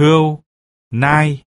hươu, nai.